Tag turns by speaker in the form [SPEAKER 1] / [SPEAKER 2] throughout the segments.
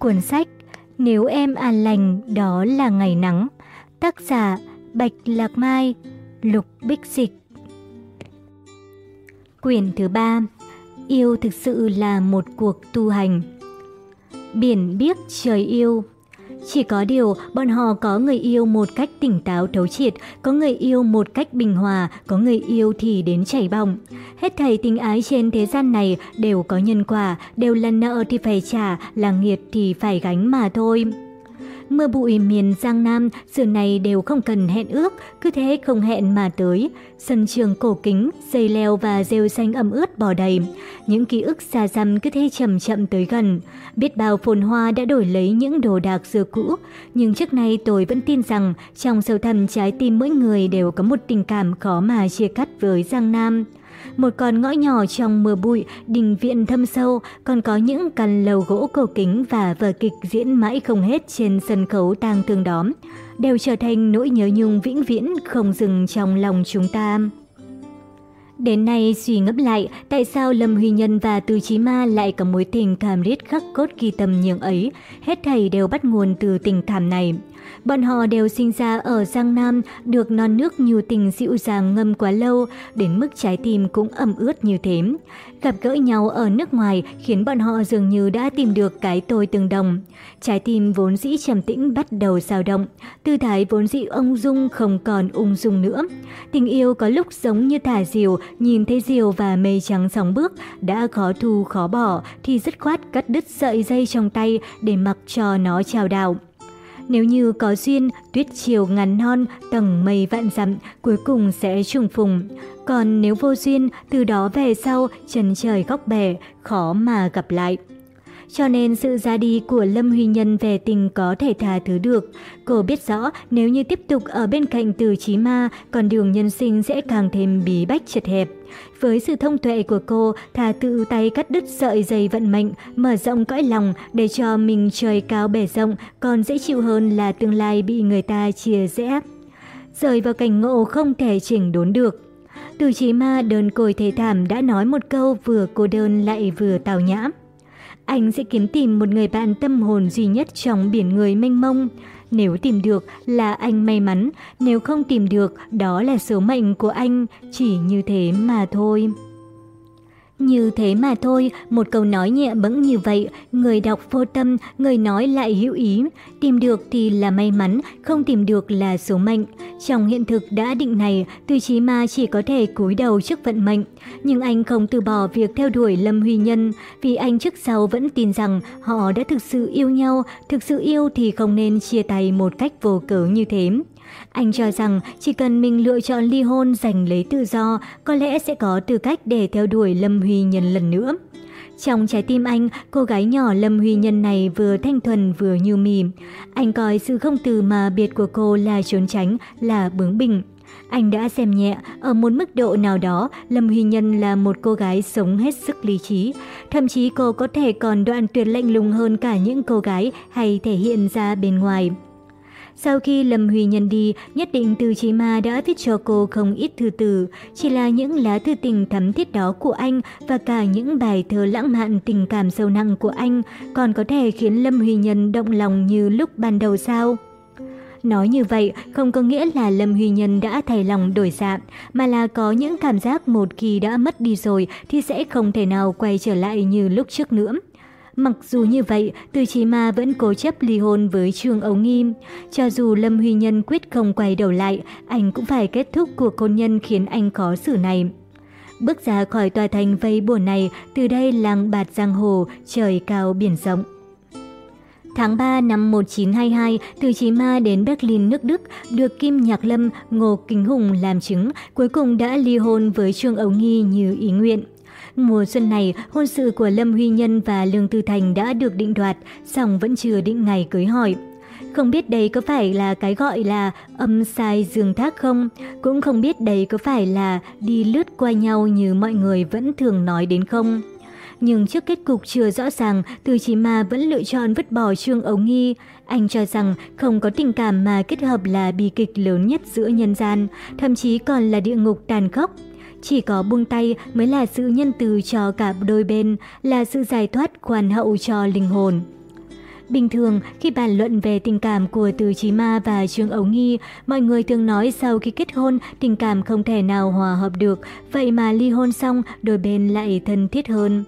[SPEAKER 1] Cuốn sách Nếu em an lành, đó là ngày nắng, Tác giả Bạch Lạc Mai, Lục Bích Dịch. Quyển thứ ba, Yêu thực sự là một cuộc tu hành. Biển biếc trời yêu chỉ có điều, bọn họ có người yêu một cách tỉnh táo thấu triệt, có người yêu một cách bình hòa, có người yêu thì đến chảy bỏng. Hết thầy tình ái trên thế gian này đều có nhân quả, đều là nợ thì phải trả, là nghiệt thì phải gánh mà thôi. Mưa bụi miền Giang Nam, giờ này đều không cần hẹn ước, cứ thế không hẹn mà tới. Sân trường cổ kính, dây leo và rêu xanh ẩm ướt bò đầy. Những ký ức xa xăm cứ thế chậm chậm tới gần. Biết bao phồn hoa đã đổi lấy những đồ đạc xưa cũ. Nhưng trước nay tôi vẫn tin rằng trong sâu thẳm trái tim mỗi người đều có một tình cảm khó mà chia cắt với Giang Nam. Một con ngõ nhỏ trong mưa bụi, đình viện thâm sâu, còn có những căn lầu gỗ cổ kính và vở kịch diễn mãi không hết trên sân khấu tang thương đóm đều trở thành nỗi nhớ nhung vĩnh viễn không dừng trong lòng chúng ta. Đến nay suy ngẫm lại, tại sao Lâm Huy Nhân và Từ Chí Ma lại có mối tình cảm riết khắc cốt ghi tâm nhường ấy, hết thầy đều bắt nguồn từ tình cảm này. Bọn họ đều sinh ra ở Giang Nam, được non nước nhiều tình dịu dàng ngâm quá lâu, đến mức trái tim cũng ẩm ướt như thế. Gặp gỡ nhau ở nước ngoài khiến bọn họ dường như đã tìm được cái tôi tương đồng. Trái tim vốn dĩ trầm tĩnh bắt đầu dao động, tư thái vốn dĩ ông dung không còn ung dung nữa. Tình yêu có lúc giống như thả diều, nhìn thấy diều và mây trắng sóng bước, đã khó thu khó bỏ thì dứt khoát cắt đứt sợi dây trong tay để mặc cho nó chào đảo. Nếu như có duyên, tuyết chiều ngắn non, tầng mây vạn dặm, cuối cùng sẽ trùng phùng. Còn nếu vô duyên, từ đó về sau, chân trời góc bể, khó mà gặp lại. Cho nên sự ra đi của Lâm Huy Nhân về tình có thể tha thứ được. Cô biết rõ nếu như tiếp tục ở bên cạnh từ chí ma, con đường nhân sinh sẽ càng thêm bí bách chật hẹp. Với sự thông tuệ của cô, thà tự tay cắt đứt sợi dây vận mệnh, mở rộng cõi lòng để cho mình trời cao bể rộng, còn dễ chịu hơn là tương lai bị người ta chia rẽ. Rời vào cảnh ngộ không thể chỉnh đốn được. Từ chí ma đơn côi thế thảm đã nói một câu vừa cô đơn lại vừa tào nhã. Anh sẽ kiếm tìm một người bạn tâm hồn duy nhất trong biển người mênh mông. Nếu tìm được là anh may mắn, nếu không tìm được đó là số mệnh của anh, chỉ như thế mà thôi. Như thế mà thôi, một câu nói nhẹ bẫng như vậy, người đọc vô tâm, người nói lại hữu ý. Tìm được thì là may mắn, không tìm được là số mệnh. Trong hiện thực đã định này, tư Chí Ma chỉ có thể cúi đầu trước vận mệnh. Nhưng anh không từ bỏ việc theo đuổi Lâm Huy Nhân, vì anh trước sau vẫn tin rằng họ đã thực sự yêu nhau, thực sự yêu thì không nên chia tay một cách vô cớ như thế. Anh cho rằng chỉ cần mình lựa chọn ly hôn giành lấy tự do, có lẽ sẽ có tư cách để theo đuổi Lâm Huy Nhân lần nữa. Trong trái tim anh, cô gái nhỏ Lâm Huy Nhân này vừa thanh thuần vừa nhu mì. Anh coi sự không từ mà biệt của cô là trốn tránh, là bướng bỉnh. Anh đã xem nhẹ, ở một mức độ nào đó, Lâm Huy Nhân là một cô gái sống hết sức lý trí. Thậm chí cô có thể còn đoạn tuyệt lạnh lùng hơn cả những cô gái hay thể hiện ra bên ngoài. Sau khi Lâm Huy Nhân đi, nhất định Từ Chí Ma đã viết cho cô không ít thư từ, chỉ là những lá thư tình thắm thiết đó của anh và cả những bài thơ lãng mạn tình cảm sâu nặng của anh còn có thể khiến Lâm Huy Nhân động lòng như lúc ban đầu sao? Nói như vậy không có nghĩa là Lâm Huy Nhân đã thay lòng đổi dạ, mà là có những cảm giác một khi đã mất đi rồi thì sẽ không thể nào quay trở lại như lúc trước nữa. Mặc dù như vậy, Từ Chí Ma vẫn cố chấp ly hôn với Trương Ấu Nghi. Cho dù Lâm Huy Nhân quyết không quay đầu lại, anh cũng phải kết thúc cuộc hôn nhân khiến anh khó xử này. Bước ra khỏi tòa thành vây buồn này, từ đây làng bạt giang hồ, trời cao biển rộng. Tháng 3 năm 1922, Từ Chí Ma đến Berlin nước Đức, được Kim Nhạc Lâm, Ngô Kính Hùng làm chứng, cuối cùng đã ly hôn với Trương Ấu Nghi như ý nguyện. Mùa xuân này, hôn sự của Lâm Huy Nhân và Lương Tư Thành đã được định đoạt, song vẫn chưa định ngày cưới hỏi. Không biết đây có phải là cái gọi là âm sai dương thác không? Cũng không biết đây có phải là đi lướt qua nhau như mọi người vẫn thường nói đến không? Nhưng trước kết cục chưa rõ ràng, Từ Chí Ma vẫn lựa chọn vứt bỏ Trương Ấu Nghi. Anh cho rằng không có tình cảm mà kết hợp là bi kịch lớn nhất giữa nhân gian, thậm chí còn là địa ngục tàn khốc. Chỉ có buông tay mới là sự nhân từ cho cả đôi bên, là sự giải thoát khoan hậu cho linh hồn. Bình thường, khi bàn luận về tình cảm của Từ Chí Ma và Trương Ấu Nghi, mọi người thường nói sau khi kết hôn, tình cảm không thể nào hòa hợp được, vậy mà ly hôn xong, đôi bên lại thân thiết hơn.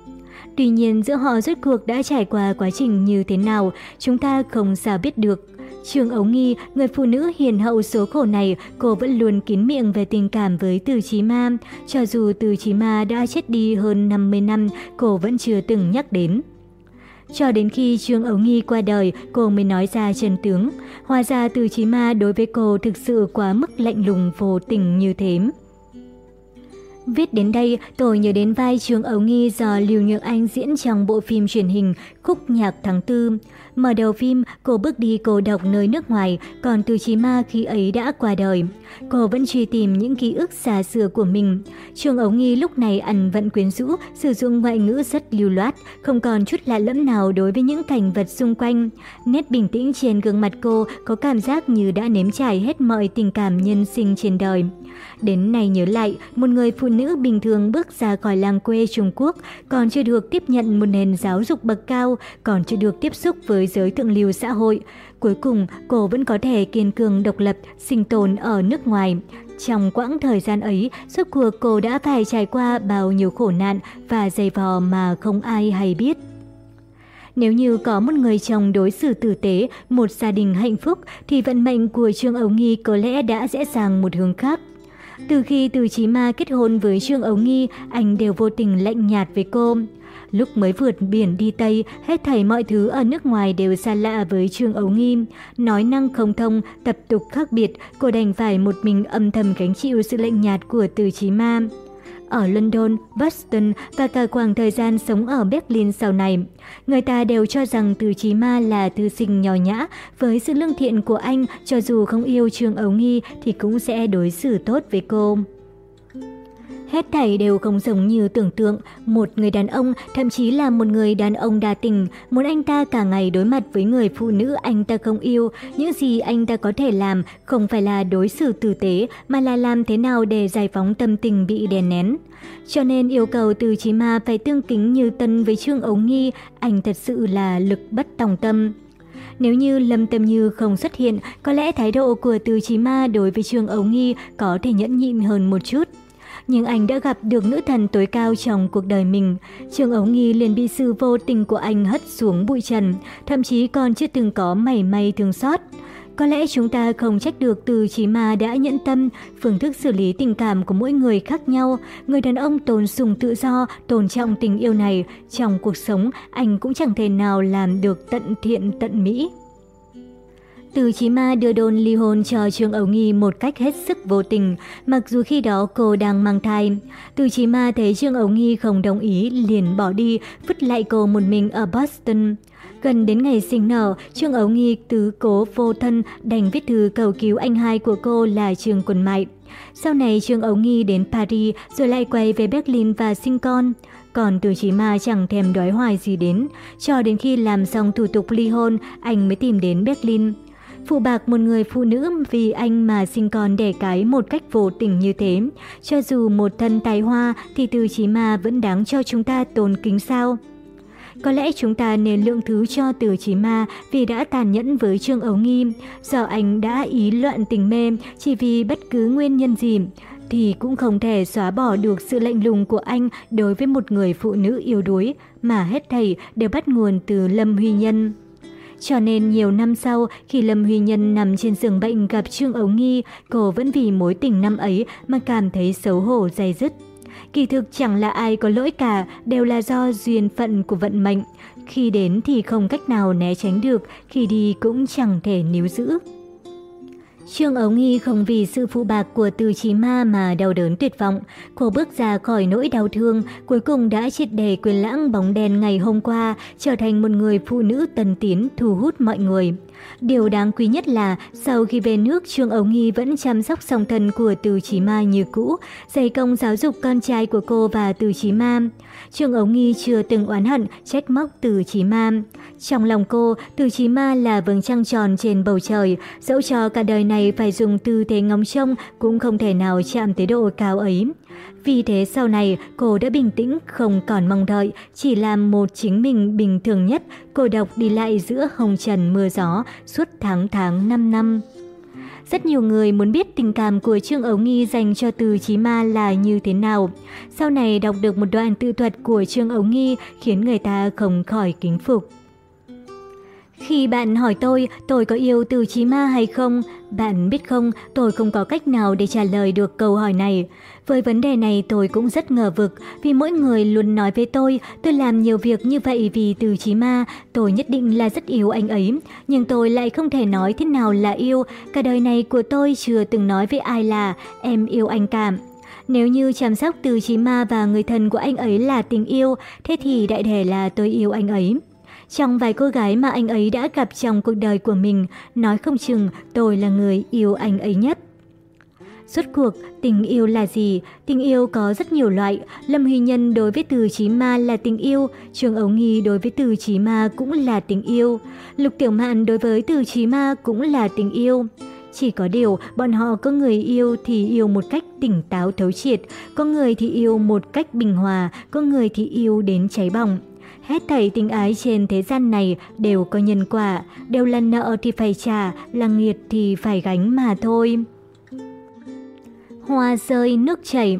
[SPEAKER 1] Tuy nhiên giữa họ rốt cuộc đã trải qua quá trình như thế nào, chúng ta không sao biết được. Trương Ấu Nghi, người phụ nữ hiền hậu số khổ này, cô vẫn luôn kín miệng về tình cảm với Từ Chí Ma. Cho dù Từ Chí Ma đã chết đi hơn 50 năm, cô vẫn chưa từng nhắc đến. Cho đến khi Trương Ấu Nghi qua đời, cô mới nói ra chân tướng. Hóa ra Từ Chí Ma đối với cô thực sự quá mức lạnh lùng vô tình như thế. Viết đến đây, tôi nhớ đến vai Trương Ấu Nghi do Lưu Nhược Anh diễn trong bộ phim truyền hình Khúc Nhạc Tháng Tư. Mở đầu phim, cô bước đi cô độc nơi nước ngoài, còn Từ Chí Ma khi ấy đã qua đời. Cô vẫn truy tìm những ký ức xa xưa của mình. Trương Ấu Nghi lúc này ăn vận quyến rũ, sử dụng ngoại ngữ rất lưu loát, không còn chút lạ lẫm nào đối với những cảnh vật xung quanh. Nét bình tĩnh trên gương mặt cô có cảm giác như đã nếm trải hết mọi tình cảm nhân sinh trên đời. Đến nay nhớ lại, một người phụ nữ bình thường bước ra khỏi làng quê Trung Quốc, còn chưa được tiếp nhận một nền giáo dục bậc cao, còn chưa được tiếp xúc với giới thượng lưu xã hội. Cuối cùng, cô vẫn có thể kiên cường độc lập, sinh tồn ở nước ngoài. Trong quãng thời gian ấy, suốt cuộc cô đã phải trải qua bao nhiêu khổ nạn và dày vò mà không ai hay biết. Nếu như có một người chồng đối xử tử tế, một gia đình hạnh phúc, thì vận mệnh của Trương Ấu Nghi có lẽ đã dễ dàng một hướng khác. Từ khi Từ Chí Ma kết hôn với Trương Ấu Nghi, anh đều vô tình lạnh nhạt với cô. Lúc mới vượt biển đi Tây, hết thảy mọi thứ ở nước ngoài đều xa lạ với Trương Ấu Nghi. Nói năng không thông, tập tục khác biệt, cô đành phải một mình âm thầm gánh chịu sự lạnh nhạt của Từ Chí Ma ở London, Boston và cả khoảng thời gian sống ở Berlin sau này. Người ta đều cho rằng Từ Chí Ma là thư sinh nhỏ nhã, với sự lương thiện của anh, cho dù không yêu Trương Ấu Nghi thì cũng sẽ đối xử tốt với cô. Hết thảy đều không giống như tưởng tượng, một người đàn ông, thậm chí là một người đàn ông đa tình, muốn anh ta cả ngày đối mặt với người phụ nữ anh ta không yêu, những gì anh ta có thể làm không phải là đối xử tử tế, mà là làm thế nào để giải phóng tâm tình bị đè nén. Cho nên yêu cầu từ Chí Ma phải tương kính như tân với Trương ống Nghi, anh thật sự là lực bất tòng tâm. Nếu như Lâm Tâm Như không xuất hiện, có lẽ thái độ của Từ Chí Ma đối với Trương Ấu Nghi có thể nhẫn nhịn hơn một chút nhưng anh đã gặp được nữ thần tối cao trong cuộc đời mình. Trương Ấu Nghi liền bị sự vô tình của anh hất xuống bụi trần, thậm chí còn chưa từng có mảy may thương xót. Có lẽ chúng ta không trách được từ chí mà đã nhẫn tâm, phương thức xử lý tình cảm của mỗi người khác nhau. Người đàn ông tôn sùng tự do, tôn trọng tình yêu này. Trong cuộc sống, anh cũng chẳng thể nào làm được tận thiện tận mỹ. Từ Chí Ma đưa đồn ly hôn cho Trương Ấu Nghi một cách hết sức vô tình, mặc dù khi đó cô đang mang thai. Từ Chí Ma thấy Trương Ấu Nghi không đồng ý, liền bỏ đi, vứt lại cô một mình ở Boston. Gần đến ngày sinh nở, Trương Ấu Nghi tứ cố vô thân đành viết thư cầu cứu anh hai của cô là Trương Quân Mại. Sau này Trương Ấu Nghi đến Paris rồi lại quay về Berlin và sinh con. Còn từ chí ma chẳng thèm đói hoài gì đến, cho đến khi làm xong thủ tục ly hôn, anh mới tìm đến Berlin. Phụ bạc một người phụ nữ vì anh mà sinh con đẻ cái một cách vô tình như thế. Cho dù một thân tài hoa thì từ chí ma vẫn đáng cho chúng ta tôn kính sao. Có lẽ chúng ta nên lượng thứ cho từ chí ma vì đã tàn nhẫn với Trương Ấu Nghi, do anh đã ý loạn tình mê chỉ vì bất cứ nguyên nhân gì thì cũng không thể xóa bỏ được sự lạnh lùng của anh đối với một người phụ nữ yếu đuối, mà hết thầy đều bắt nguồn từ Lâm Huy Nhân. Cho nên nhiều năm sau, khi Lâm Huy Nhân nằm trên giường bệnh gặp Trương Ấu Nghi, cô vẫn vì mối tình năm ấy mà cảm thấy xấu hổ dày dứt. Kỳ thực chẳng là ai có lỗi cả, đều là do duyên phận của vận mệnh. Khi đến thì không cách nào né tránh được, khi đi cũng chẳng thể níu giữ. Trương Ấu Nghi không vì sự phụ bạc của từ chí ma mà đau đớn tuyệt vọng. Cô bước ra khỏi nỗi đau thương, cuối cùng đã triệt đề quyền lãng bóng đèn ngày hôm qua, trở thành một người phụ nữ tân tiến thu hút mọi người. Điều đáng quý nhất là sau khi về nước, Trương Ấu Nghi vẫn chăm sóc song thân của Từ Chí Ma như cũ, dày công giáo dục con trai của cô và Từ Chí Ma. Trương Ấu Nghi chưa từng oán hận, trách móc Từ Chí Ma. Trong lòng cô, Từ Chí Ma là vầng trăng tròn trên bầu trời, dẫu cho cả đời này phải dùng tư thế ngóng trông cũng không thể nào chạm tới độ cao ấy. Vì thế sau này cô đã bình tĩnh, không còn mong đợi, chỉ làm một chính mình bình thường nhất, cô độc đi lại giữa hồng trần mưa gió suốt tháng tháng 5 năm. Rất nhiều người muốn biết tình cảm của Trương Ấu Nghi dành cho Từ Chí Ma là như thế nào. Sau này đọc được một đoạn tự thuật của Trương Ấu Nghi khiến người ta không khỏi kính phục. Khi bạn hỏi tôi, tôi có yêu từ chí ma hay không? Bạn biết không, tôi không có cách nào để trả lời được câu hỏi này. Với vấn đề này tôi cũng rất ngờ vực, vì mỗi người luôn nói với tôi, tôi làm nhiều việc như vậy vì từ chí ma, tôi nhất định là rất yêu anh ấy. Nhưng tôi lại không thể nói thế nào là yêu, cả đời này của tôi chưa từng nói với ai là em yêu anh cảm. Nếu như chăm sóc từ chí ma và người thân của anh ấy là tình yêu, thế thì đại thể là tôi yêu anh ấy. Trong vài cô gái mà anh ấy đã gặp trong cuộc đời của mình, nói không chừng tôi là người yêu anh ấy nhất. Suốt cuộc, tình yêu là gì? Tình yêu có rất nhiều loại. Lâm Huy Nhân đối với từ chí ma là tình yêu, Trường Ấu Nghi đối với từ chí ma cũng là tình yêu. Lục Tiểu Mạn đối với từ chí ma cũng là tình yêu. Chỉ có điều, bọn họ có người yêu thì yêu một cách tỉnh táo thấu triệt, có người thì yêu một cách bình hòa, có người thì yêu đến cháy bỏng. Hết thảy tình ái trên thế gian này đều có nhân quả, đều là nợ thì phải trả, là nghiệt thì phải gánh mà thôi. Hoa rơi nước chảy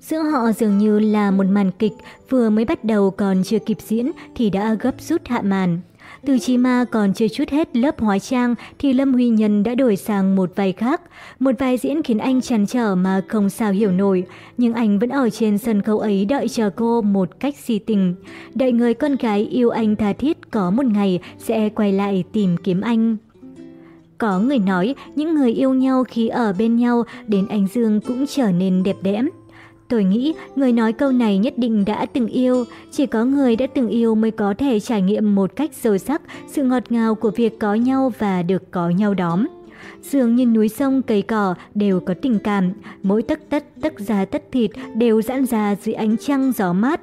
[SPEAKER 1] Giữa họ dường như là một màn kịch, vừa mới bắt đầu còn chưa kịp diễn thì đã gấp rút hạ màn. Từ chi Ma còn chưa chút hết lớp hóa trang thì Lâm Huy Nhân đã đổi sang một vai khác. Một vai diễn khiến anh chăn trở mà không sao hiểu nổi. Nhưng anh vẫn ở trên sân khấu ấy đợi chờ cô một cách si tình. Đợi người con gái yêu anh tha thiết có một ngày sẽ quay lại tìm kiếm anh. Có người nói những người yêu nhau khi ở bên nhau, đến anh Dương cũng trở nên đẹp đẽ. Tôi nghĩ người nói câu này nhất định đã từng yêu, chỉ có người đã từng yêu mới có thể trải nghiệm một cách sâu sắc sự ngọt ngào của việc có nhau và được có nhau đóm. Dường như núi sông cây cỏ đều có tình cảm, mỗi tấc tất tấc da tất thịt đều giãn ra dưới ánh trăng gió mát.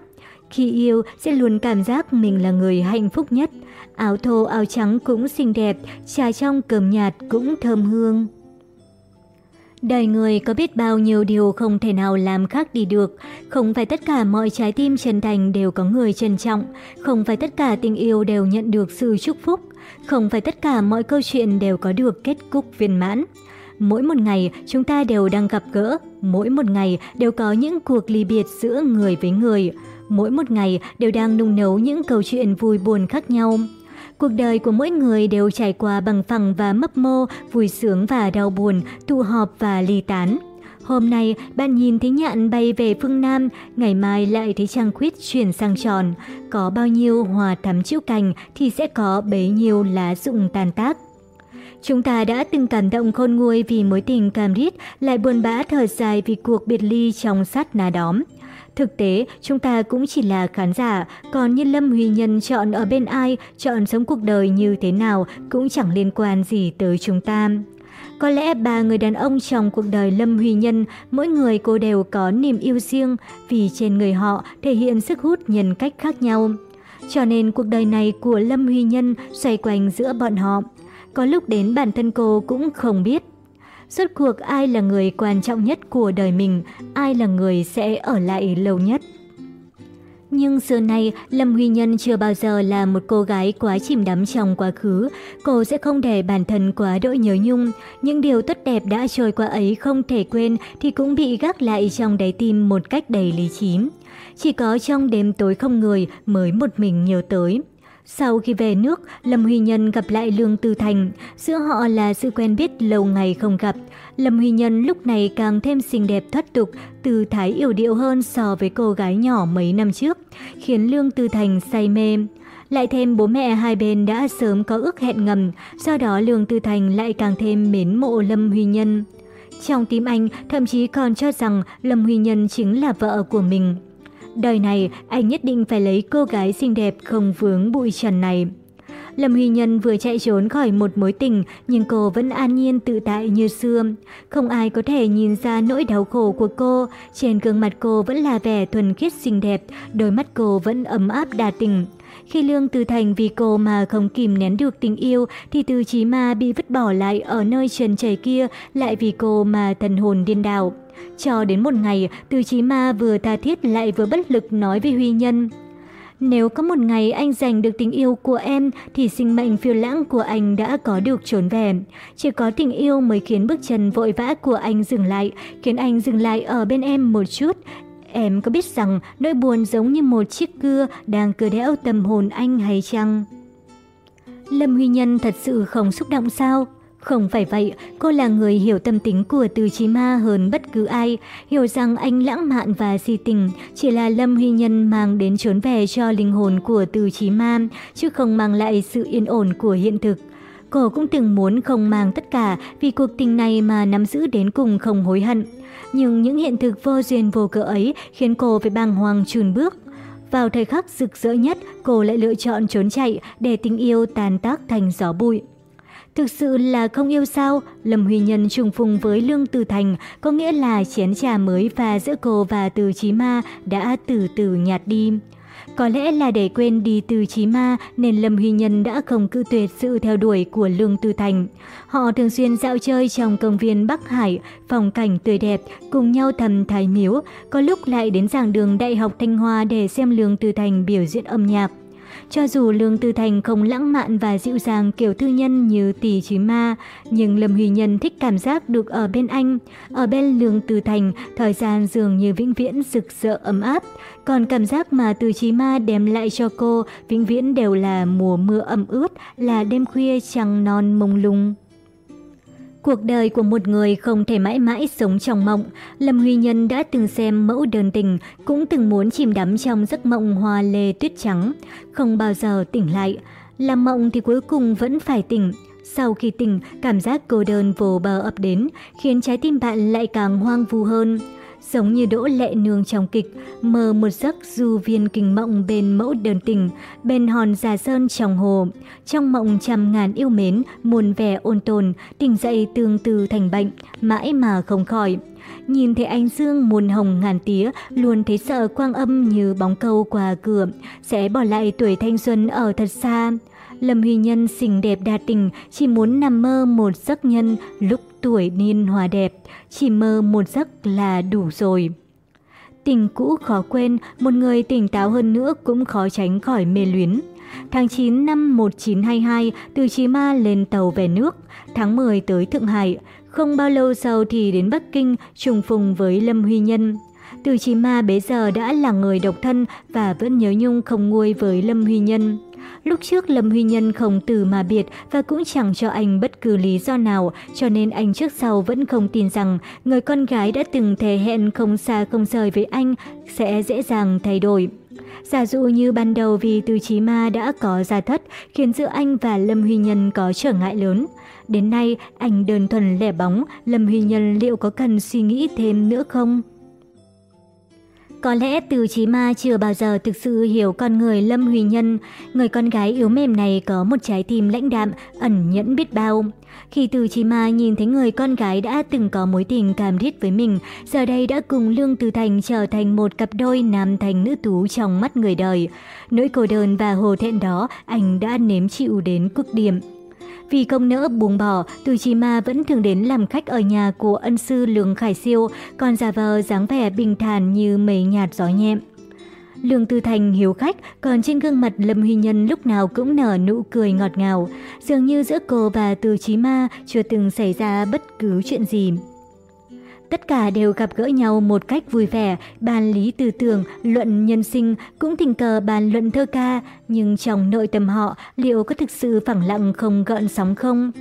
[SPEAKER 1] Khi yêu sẽ luôn cảm giác mình là người hạnh phúc nhất. Áo thô áo trắng cũng xinh đẹp, trà trong cơm nhạt cũng thơm hương. Đời người có biết bao nhiêu điều không thể nào làm khác đi được. Không phải tất cả mọi trái tim chân thành đều có người trân trọng. Không phải tất cả tình yêu đều nhận được sự chúc phúc. Không phải tất cả mọi câu chuyện đều có được kết cục viên mãn. Mỗi một ngày, chúng ta đều đang gặp gỡ. Mỗi một ngày, đều có những cuộc ly biệt giữa người với người. Mỗi một ngày, đều đang nung nấu những câu chuyện vui buồn khác nhau. Cuộc đời của mỗi người đều trải qua bằng phẳng và mấp mô, vui sướng và đau buồn, tụ họp và ly tán. Hôm nay, bạn nhìn thấy nhạn bay về phương Nam, ngày mai lại thấy trăng khuyết chuyển sang tròn. Có bao nhiêu hòa thắm chịu cành thì sẽ có bấy nhiêu lá rụng tàn tác. Chúng ta đã từng cảm động khôn nguôi vì mối tình cam rít, lại buồn bã thở dài vì cuộc biệt ly trong sát ná đóm. Thực tế, chúng ta cũng chỉ là khán giả, còn như Lâm Huy Nhân chọn ở bên ai, chọn sống cuộc đời như thế nào cũng chẳng liên quan gì tới chúng ta. Có lẽ ba người đàn ông trong cuộc đời Lâm Huy Nhân, mỗi người cô đều có niềm yêu riêng vì trên người họ thể hiện sức hút nhân cách khác nhau. Cho nên cuộc đời này của Lâm Huy Nhân xoay quanh giữa bọn họ. Có lúc đến bản thân cô cũng không biết Suốt cuộc ai là người quan trọng nhất của đời mình, ai là người sẽ ở lại lâu nhất. Nhưng xưa nay, Lâm Huy Nhân chưa bao giờ là một cô gái quá chìm đắm trong quá khứ. Cô sẽ không để bản thân quá đỗi nhớ nhung. Những điều tốt đẹp đã trôi qua ấy không thể quên thì cũng bị gác lại trong đáy tim một cách đầy lý trí. Chỉ có trong đêm tối không người mới một mình nhớ tới. Sau khi về nước, Lâm Huy Nhân gặp lại Lương Tư Thành. Giữa họ là sự quen biết lâu ngày không gặp. Lâm Huy Nhân lúc này càng thêm xinh đẹp thoát tục, tư thái yểu điệu hơn so với cô gái nhỏ mấy năm trước, khiến Lương Tư Thành say mê. Lại thêm bố mẹ hai bên đã sớm có ước hẹn ngầm, do đó Lương Tư Thành lại càng thêm mến mộ Lâm Huy Nhân. Trong tim anh thậm chí còn cho rằng Lâm Huy Nhân chính là vợ của mình. Đời này, anh nhất định phải lấy cô gái xinh đẹp không vướng bụi trần này. Lâm Huy Nhân vừa chạy trốn khỏi một mối tình, nhưng cô vẫn an nhiên tự tại như xưa. Không ai có thể nhìn ra nỗi đau khổ của cô. Trên gương mặt cô vẫn là vẻ thuần khiết xinh đẹp, đôi mắt cô vẫn ấm áp đa tình. Khi Lương Từ Thành vì cô mà không kìm nén được tình yêu, thì Từ Chí Ma bị vứt bỏ lại ở nơi trần trời kia, lại vì cô mà thần hồn điên đảo. Cho đến một ngày, Từ Chí Ma vừa tha thiết lại vừa bất lực nói với Huy Nhân. Nếu có một ngày anh giành được tình yêu của em thì sinh mệnh phiêu lãng của anh đã có được trốn về. Chỉ có tình yêu mới khiến bước chân vội vã của anh dừng lại, khiến anh dừng lại ở bên em một chút. Em có biết rằng nỗi buồn giống như một chiếc cưa đang cưa đẽo tâm hồn anh hay chăng? Lâm Huy Nhân thật sự không xúc động sao? Không phải vậy, cô là người hiểu tâm tính của Từ Chí Ma hơn bất cứ ai, hiểu rằng anh lãng mạn và si tình chỉ là Lâm Huy Nhân mang đến trốn về cho linh hồn của Từ Chí Ma, chứ không mang lại sự yên ổn của hiện thực. Cô cũng từng muốn không mang tất cả vì cuộc tình này mà nắm giữ đến cùng không hối hận. Nhưng những hiện thực vô duyên vô cớ ấy khiến cô phải bàng hoàng chùn bước. Vào thời khắc rực rỡ nhất, cô lại lựa chọn trốn chạy để tình yêu tàn tác thành gió bụi. Thực sự là không yêu sao? Lâm Huy Nhân trùng phùng với Lương Từ Thành có nghĩa là chén trà mới và giữa cô và Từ Chí Ma đã từ từ nhạt đi. Có lẽ là để quên đi Từ Chí Ma nên Lâm Huy Nhân đã không cự tuyệt sự theo đuổi của Lương Từ Thành. Họ thường xuyên dạo chơi trong công viên Bắc Hải, phong cảnh tươi đẹp, cùng nhau thầm thái miếu, có lúc lại đến giảng đường Đại học Thanh Hoa để xem Lương Từ Thành biểu diễn âm nhạc. Cho dù Lương Tư Thành không lãng mạn và dịu dàng kiểu thư nhân như tỷ trí ma, nhưng Lâm Huy Nhân thích cảm giác được ở bên anh. Ở bên Lương Tư Thành, thời gian dường như vĩnh viễn rực rỡ ấm áp. Còn cảm giác mà từ trí ma đem lại cho cô vĩnh viễn đều là mùa mưa ẩm ướt, là đêm khuya trăng non mông lung. Cuộc đời của một người không thể mãi mãi sống trong mộng. Lâm Huy Nhân đã từng xem mẫu đơn tình, cũng từng muốn chìm đắm trong giấc mộng hoa lê tuyết trắng, không bao giờ tỉnh lại. Làm mộng thì cuối cùng vẫn phải tỉnh. Sau khi tỉnh, cảm giác cô đơn vô bờ ập đến, khiến trái tim bạn lại càng hoang vu hơn. Giống như đỗ lệ nương trong kịch, mơ một giấc du viên kinh mộng bên mẫu đơn tình, bên hòn già sơn trong hồ. Trong mộng trăm ngàn yêu mến, muôn vẻ ôn tồn, tỉnh dậy tương tư thành bệnh, mãi mà không khỏi. Nhìn thấy ánh dương muôn hồng ngàn tía, luôn thấy sợ quang âm như bóng câu qua cửa, sẽ bỏ lại tuổi thanh xuân ở thật xa. Lâm Huy Nhân xinh đẹp đa tình, chỉ muốn nằm mơ một giấc nhân lúc tuổi niên hòa đẹp, chỉ mơ một giấc là đủ rồi. Tình cũ khó quên, một người tỉnh táo hơn nữa cũng khó tránh khỏi mê luyến. Tháng 9 năm 1922, từ Chí Ma lên tàu về nước, tháng 10 tới Thượng Hải. Không bao lâu sau thì đến Bắc Kinh trùng phùng với Lâm Huy Nhân. Từ Chí Ma bấy giờ đã là người độc thân và vẫn nhớ nhung không nguôi với Lâm Huy Nhân. Lúc trước Lâm Huy Nhân không từ mà biệt và cũng chẳng cho anh bất cứ lý do nào, cho nên anh trước sau vẫn không tin rằng người con gái đã từng thề hẹn không xa không rời với anh sẽ dễ dàng thay đổi. Giả dụ như ban đầu vì từ chí ma đã có gia thất khiến giữa anh và Lâm Huy Nhân có trở ngại lớn. Đến nay, anh đơn thuần lẻ bóng, Lâm Huy Nhân liệu có cần suy nghĩ thêm nữa không? Có lẽ từ chí ma chưa bao giờ thực sự hiểu con người Lâm Huy Nhân, người con gái yếu mềm này có một trái tim lãnh đạm, ẩn nhẫn biết bao. Khi từ chí ma nhìn thấy người con gái đã từng có mối tình cảm thiết với mình, giờ đây đã cùng Lương Từ Thành trở thành một cặp đôi nam thành nữ tú trong mắt người đời. Nỗi cô đơn và hồ thẹn đó anh đã nếm chịu đến cực điểm. Vì không nỡ buông bỏ, Từ Chi Ma vẫn thường đến làm khách ở nhà của ân sư Lương Khải Siêu, còn giả vờ dáng vẻ bình thản như mây nhạt gió nhẹ. Lương Tư Thành hiếu khách, còn trên gương mặt Lâm Huy Nhân lúc nào cũng nở nụ cười ngọt ngào, dường như giữa cô và Từ Chí Ma chưa từng xảy ra bất cứ chuyện gì. Tất cả đều gặp gỡ nhau một cách vui vẻ, bàn lý tư tưởng, luận nhân sinh, cũng tình cờ bàn luận thơ ca, nhưng trong nội tâm họ liệu có thực sự phẳng lặng không gợn sóng không?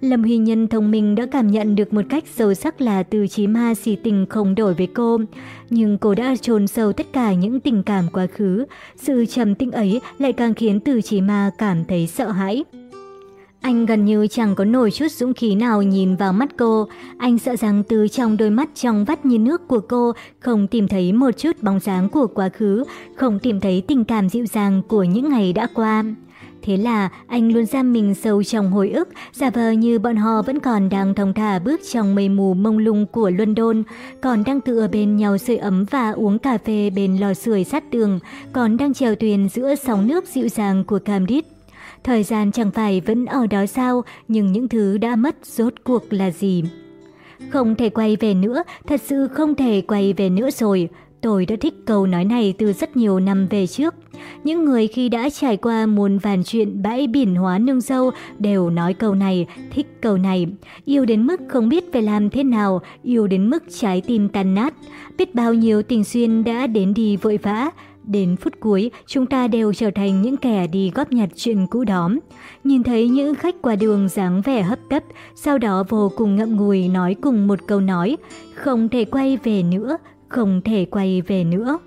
[SPEAKER 1] Lâm huy Nhân thông minh đã cảm nhận được một cách sâu sắc là từ chí ma xì tình không đổi với cô. Nhưng cô đã trôn sâu tất cả những tình cảm quá khứ. Sự trầm tĩnh ấy lại càng khiến từ chí ma cảm thấy sợ hãi. Anh gần như chẳng có nổi chút dũng khí nào nhìn vào mắt cô. Anh sợ rằng từ trong đôi mắt trong vắt như nước của cô không tìm thấy một chút bóng dáng của quá khứ, không tìm thấy tình cảm dịu dàng của những ngày đã qua. Thế là anh luôn giam mình sâu trong hồi ức, giả vờ như bọn họ vẫn còn đang thong thả bước trong mây mù mông lung của London, còn đang tựa bên nhau sưởi ấm và uống cà phê bên lò sưởi sát tường, còn đang trèo thuyền giữa sóng nước dịu dàng của Cambridge. Thời gian chẳng phải vẫn ở đó sao, nhưng những thứ đã mất rốt cuộc là gì? Không thể quay về nữa, thật sự không thể quay về nữa rồi. Tôi đã thích câu nói này từ rất nhiều năm về trước. Những người khi đã trải qua muôn vàn chuyện bãi biển hóa nương dâu đều nói câu này, thích câu này. Yêu đến mức không biết phải làm thế nào, yêu đến mức trái tim tan nát. Biết bao nhiêu tình xuyên đã đến đi vội vã, Đến phút cuối, chúng ta đều trở thành những kẻ đi góp nhặt chuyện cũ đó. Nhìn thấy những khách qua đường dáng vẻ hấp tấp, sau đó vô cùng ngậm ngùi nói cùng một câu nói, không thể quay về nữa, không thể quay về nữa.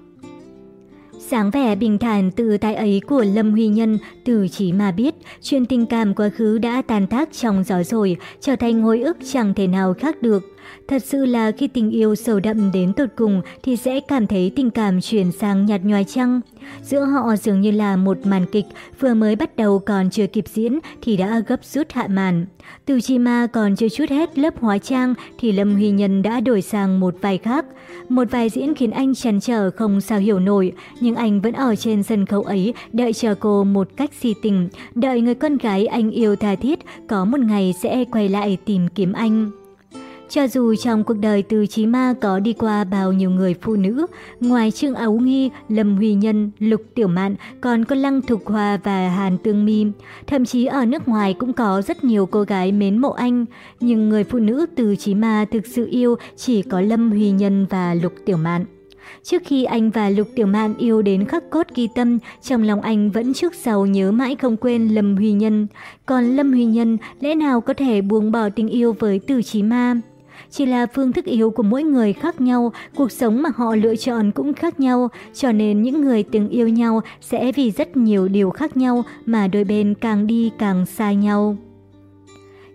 [SPEAKER 1] Sáng vẻ bình thản từ tại ấy của Lâm Huy Nhân, từ chỉ mà biết, chuyện tình cảm quá khứ đã tan tác trong gió rồi, trở thành hồi ức chẳng thể nào khác được. Thật sự là khi tình yêu sâu đậm đến tột cùng thì sẽ cảm thấy tình cảm chuyển sang nhạt nhòa chăng? Giữa họ dường như là một màn kịch, vừa mới bắt đầu còn chưa kịp diễn thì đã gấp rút hạ màn. Từ chi ma còn chưa chút hết lớp hóa trang thì Lâm Huy Nhân đã đổi sang một vai khác. Một vai diễn khiến anh chăn trở không sao hiểu nổi, nhưng anh vẫn ở trên sân khấu ấy đợi chờ cô một cách si tình, đợi người con gái anh yêu tha thiết có một ngày sẽ quay lại tìm kiếm anh. Cho dù trong cuộc đời từ Chí Ma có đi qua bao nhiêu người phụ nữ, ngoài Trương Áo Nghi, Lâm Huy Nhân, Lục Tiểu Mạn, còn có Lăng Thục Hoa và Hàn Tương Mi. Thậm chí ở nước ngoài cũng có rất nhiều cô gái mến mộ anh, nhưng người phụ nữ từ Chí Ma thực sự yêu chỉ có Lâm Huy Nhân và Lục Tiểu Mạn. Trước khi anh và Lục Tiểu Mạn yêu đến khắc cốt ghi tâm, trong lòng anh vẫn trước sau nhớ mãi không quên Lâm Huy Nhân. Còn Lâm Huy Nhân lẽ nào có thể buông bỏ tình yêu với Từ Chí Ma? Chỉ là phương thức yêu của mỗi người khác nhau, cuộc sống mà họ lựa chọn cũng khác nhau, cho nên những người từng yêu nhau sẽ vì rất nhiều điều khác nhau mà đôi bên càng đi càng xa nhau.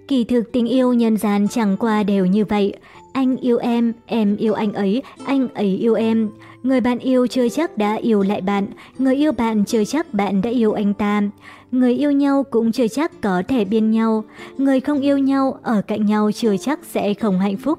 [SPEAKER 1] Kỳ thực tình yêu nhân gian chẳng qua đều như vậy. Anh yêu em, em yêu anh ấy, anh ấy yêu em. Người bạn yêu chưa chắc đã yêu lại bạn, người yêu bạn chưa chắc bạn đã yêu anh ta. Người yêu nhau cũng chưa chắc có thể biên nhau, người không yêu nhau ở cạnh nhau chưa chắc sẽ không hạnh phúc.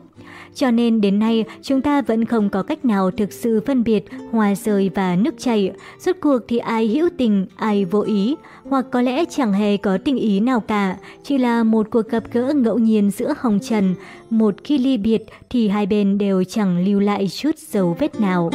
[SPEAKER 1] Cho nên đến nay chúng ta vẫn không có cách nào thực sự phân biệt hoa rơi và nước chảy. Rốt cuộc thì ai hữu tình, ai vô ý, hoặc có lẽ chẳng hề có tình ý nào cả, chỉ là một cuộc gặp gỡ ngẫu nhiên giữa hồng trần. Một khi ly biệt thì hai bên đều chẳng lưu lại chút dấu vết nào.